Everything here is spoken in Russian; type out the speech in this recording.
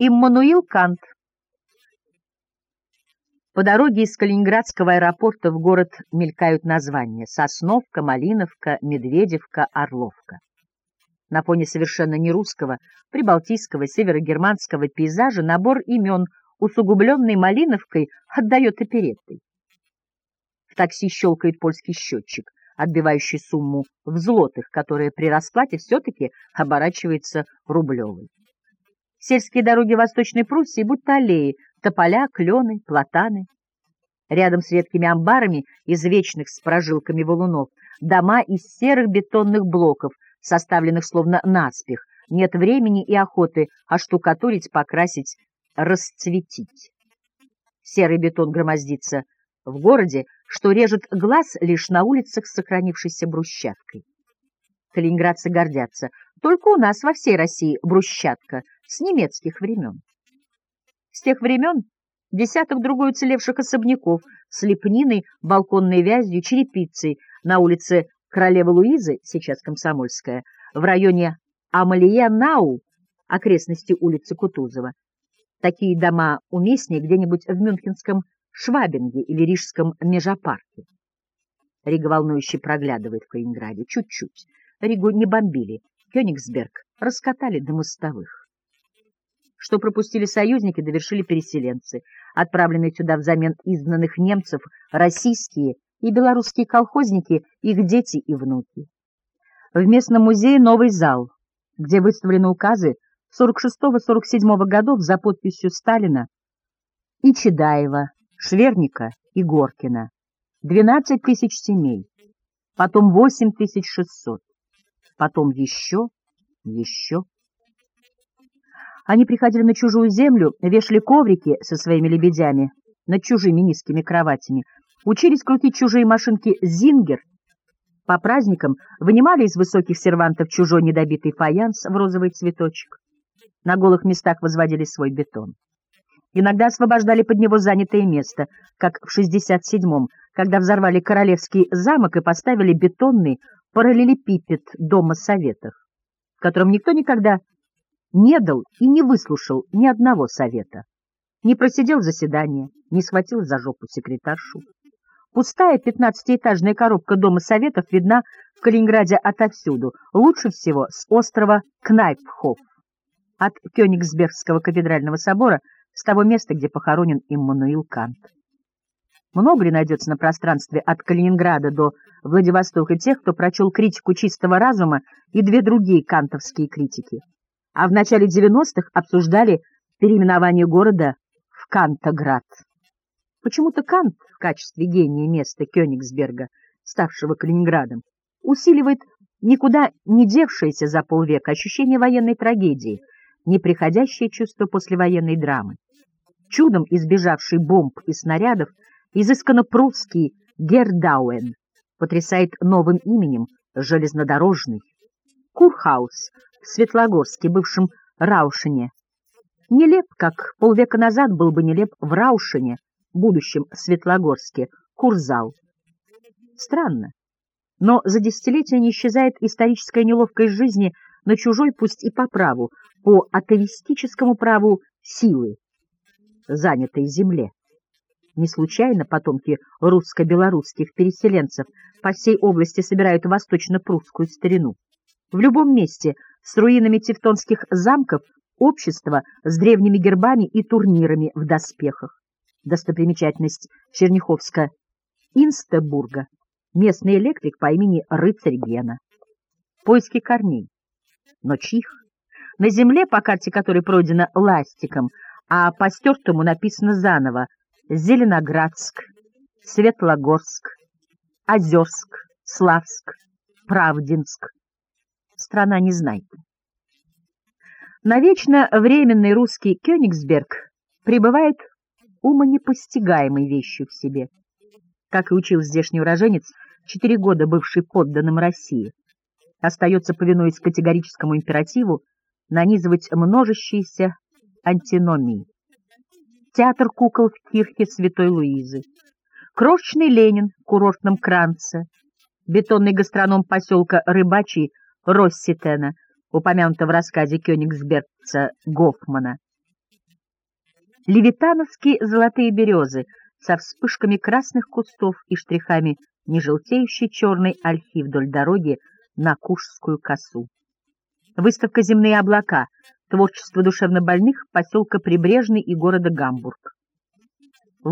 Иммануил Кант. По дороге из Калининградского аэропорта в город мелькают названия Сосновка, Малиновка, Медведевка, Орловка. На фоне совершенно нерусского, прибалтийского, северогерманского пейзажа набор имен, усугубленный Малиновкой, отдает опереттой. В такси щелкает польский счетчик, отбивающий сумму в злотых, которая при расплате все-таки оборачивается рублевой. Сельские дороги Восточной Пруссии будто аллеи, тополя, клены, платаны. Рядом с редкими амбарами из вечных с прожилками валунов дома из серых бетонных блоков, составленных словно наспех. Нет времени и охоты оштукатурить, покрасить, расцветить. Серый бетон громоздится в городе, что режет глаз лишь на улицах с сохранившейся брусчаткой. Калининградцы гордятся. Только у нас во всей России брусчатка — с немецких времен. С тех времен десяток другой уцелевших особняков с лепниной, балконной вязью, черепицей на улице Королевы Луизы, сейчас Комсомольская, в районе Амалия-Нау, окрестности улицы Кутузова. Такие дома уместнее где-нибудь в Мюнхенском Швабинге или Рижском Межапарке. Рига волнующе проглядывает в Калининграде. Чуть-чуть. Ригу не бомбили. Кёнигсберг раскатали до мостовых. Что пропустили союзники, довершили переселенцы, отправленные сюда взамен изгнанных немцев, российские и белорусские колхозники, их дети и внуки. В местном музее новый зал, где выставлены указы 46-47 годов за подписью Сталина и Чедаева, Шверника и Горкина. 12 тысяч семей, потом 8600, потом еще, еще. Они приходили на чужую землю, вешали коврики со своими лебедями над чужими низкими кроватями, учились крутить чужие машинки «Зингер», по праздникам вынимали из высоких сервантов чужой недобитый фаянс в розовый цветочек. На голых местах возводили свой бетон. Иногда освобождали под него занятое место, как в 67-м, когда взорвали Королевский замок и поставили бетонный параллелепипед Дома Советов, в котором никто никогда не дал и не выслушал ни одного совета. Не просидел заседание, не схватил за жопу секретаршу. Пустая пятнадцатиэтажная коробка Дома Советов видна в Калининграде отовсюду, лучше всего с острова Кнайпхоф, от Кёнигсбергского кафедрального собора, с того места, где похоронен Иммануил Кант. Много ли найдется на пространстве от Калининграда до Владивостока тех, кто прочел критику чистого разума и две другие кантовские критики? а в начале 90-х обсуждали переименование города в Кантоград. Почему-то Кант в качестве гения места Кёнигсберга, ставшего Калининградом, усиливает никуда не девшееся за полвека ощущение военной трагедии, неприходящее чувство послевоенной драмы. Чудом избежавший бомб и снарядов, изысканно прусский Гердауэн потрясает новым именем железнодорожный. Курхаус в Светлогорске, бывшем Раушине. Нелеп, как полвека назад был бы нелеп в Раушине, будущем Светлогорске, Курзал. Странно, но за десятилетия не исчезает историческая неловкость жизни на чужой, пусть и по праву, по атеистическому праву силы, занятой земле. Не случайно потомки русско-белорусских переселенцев по всей области собирают восточно-прусскую старину. В любом месте с руинами тевтонских замков общество с древними гербами и турнирами в доспехах. Достопримечательность Черняховска Инстебурга, местный электрик по имени Рыцарь Гена. Поиски корней. Но чьих? На земле, по карте которой пройдена ластиком, а по стертому написано заново Зеленоградск, Светлогорск, Озерск, Славск, Правдинск, страна Незнайки. Навечно временный русский Кёнигсберг пребывает умонепостигаемой вещью в себе. Как и учил здешний уроженец, четыре года бывший подданным России, остается, повинуясь категорическому императиву, нанизывать множащиеся антиномии. Театр кукол в кирхе Святой Луизы, крошечный Ленин в курортном Кранце, бетонный гастроном поселка Рыбачий Росситена, упомянуто в рассказе Кёнигсбергца Гофмана. Левитановские золотые березы со вспышками красных кустов и штрихами нежелтеющей черной ольхи вдоль дороги на Кушскую косу. Выставка «Земные облака», творчество душевнобольных поселка Прибрежный и города Гамбург.